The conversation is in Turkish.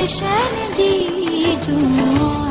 गुलशन दी जुआ